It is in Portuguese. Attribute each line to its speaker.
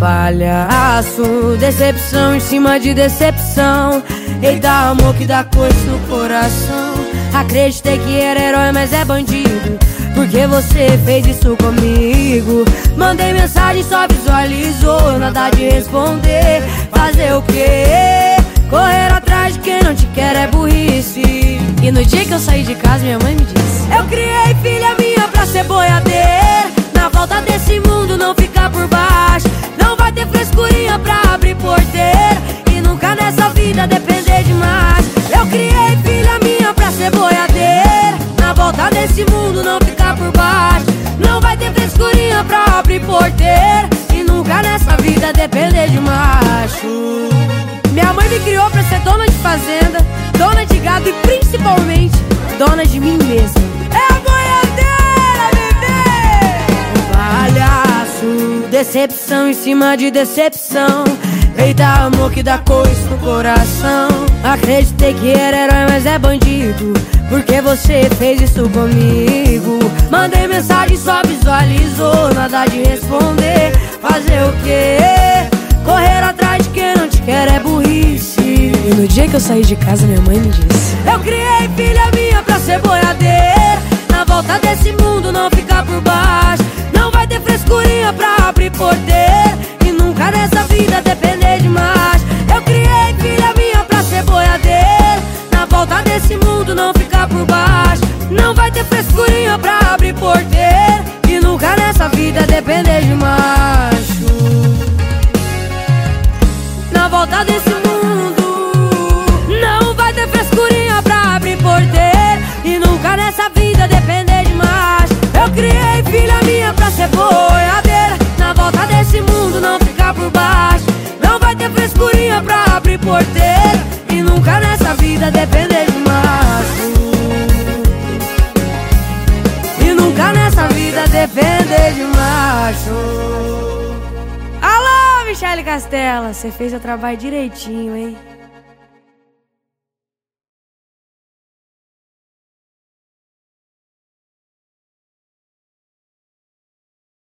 Speaker 1: palhaço Decepção em cima de decepção. Eita amor que dá coisa no coração. Acreditei que era herói, mas é bandido Porque você fez isso comigo. Mandei mensagem, só visualizou Nada de responder. Fazer o quê? Correr atrás de quem não te quer é burrice.
Speaker 2: E no dia que eu saí de casa, minha mãe me disse
Speaker 1: Eu criei filha minha pra ser boiadeira criei filha minha pra ser boiadeira. Na volta desse mundo não ficar por baixo. Não vai ter frescurinha pra abrir porteira. E nunca nessa vida depender de macho.
Speaker 2: Minha mãe me criou pra ser dona de fazenda Dona de gado e principalmente dona de mim mesma.
Speaker 1: É a boiadeira, bebê! Palhaço, decepção em cima de decepção. Eita amor que dá coisa no coração Acreditei que era herói, mas é bandido. Porque você fez isso comigo? Mandei mensagem, só visualizou Nada de responder. Fazer o quê? Correr atrás de quem não te quer é burrice.
Speaker 2: E no dia que eu saí de casa, minha mãe me disse
Speaker 1: Eu criei filha minha pra ser boiadeira. Na volta desse mundo não ficar por baixo. Não vai ter frescurinha pra abrir porteira. E nunca nessa frescurinha pra abrir porteira E nunca nessa vida depender de macho. Na volta desse mundo Não vai ter frescurinha pra abrir porteira E nunca nessa vida depender
Speaker 2: Alô, Michele Castela, você fez o trabalho direitinho, hein?